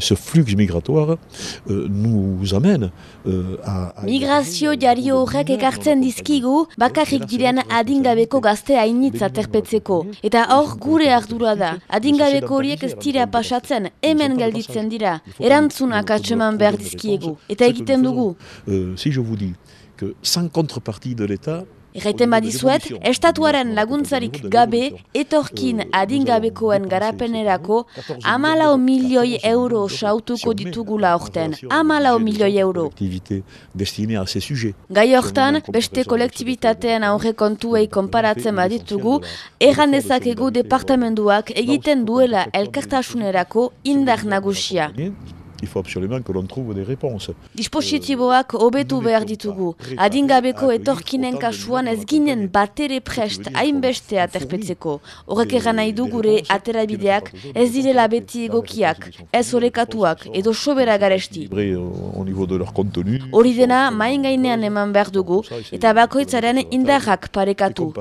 Ce flux migratoire euh, nous amène euh, à... Migrazio jari horrek ekartzen dizkigu bakarrik diren adingabeko gazte hainitza terpetzeko. Eta hor gure ardura da. Adingabeko horiek ez dira pasatzen, hemen gelditzen dira. Erantzunak atseman behar dizkiegu. Eta egiten dugu. Euh, si je vous dis que sans contrepartie de l'État, Erraiten badizuet, estatuaren laguntzarik gabe, etorkin adingabekoen garapenerako, amalau milioi euro sautuko ditugula orten. Amalau milioi euro. Gai hortan, beste kolektibitateen aurre kontuei konparatzen baditugu, erran dezakegu departamenduak egiten duela elkartasunerako indar nagusia. Il faut absolument que l'on trouve des réponses. Dispositiboak hobetu behar ditugu. Adingabeko etorkinen kasuan ez ginen batere prest hainbeste aterpetzeko. Horrek eran nahi du gure aterabideak ez direla beti egokiak, ez orekatuak edo sobera garesti. Hori dena main gainean eman behar dugu. Eta bakoitzaren indarrak parekatu.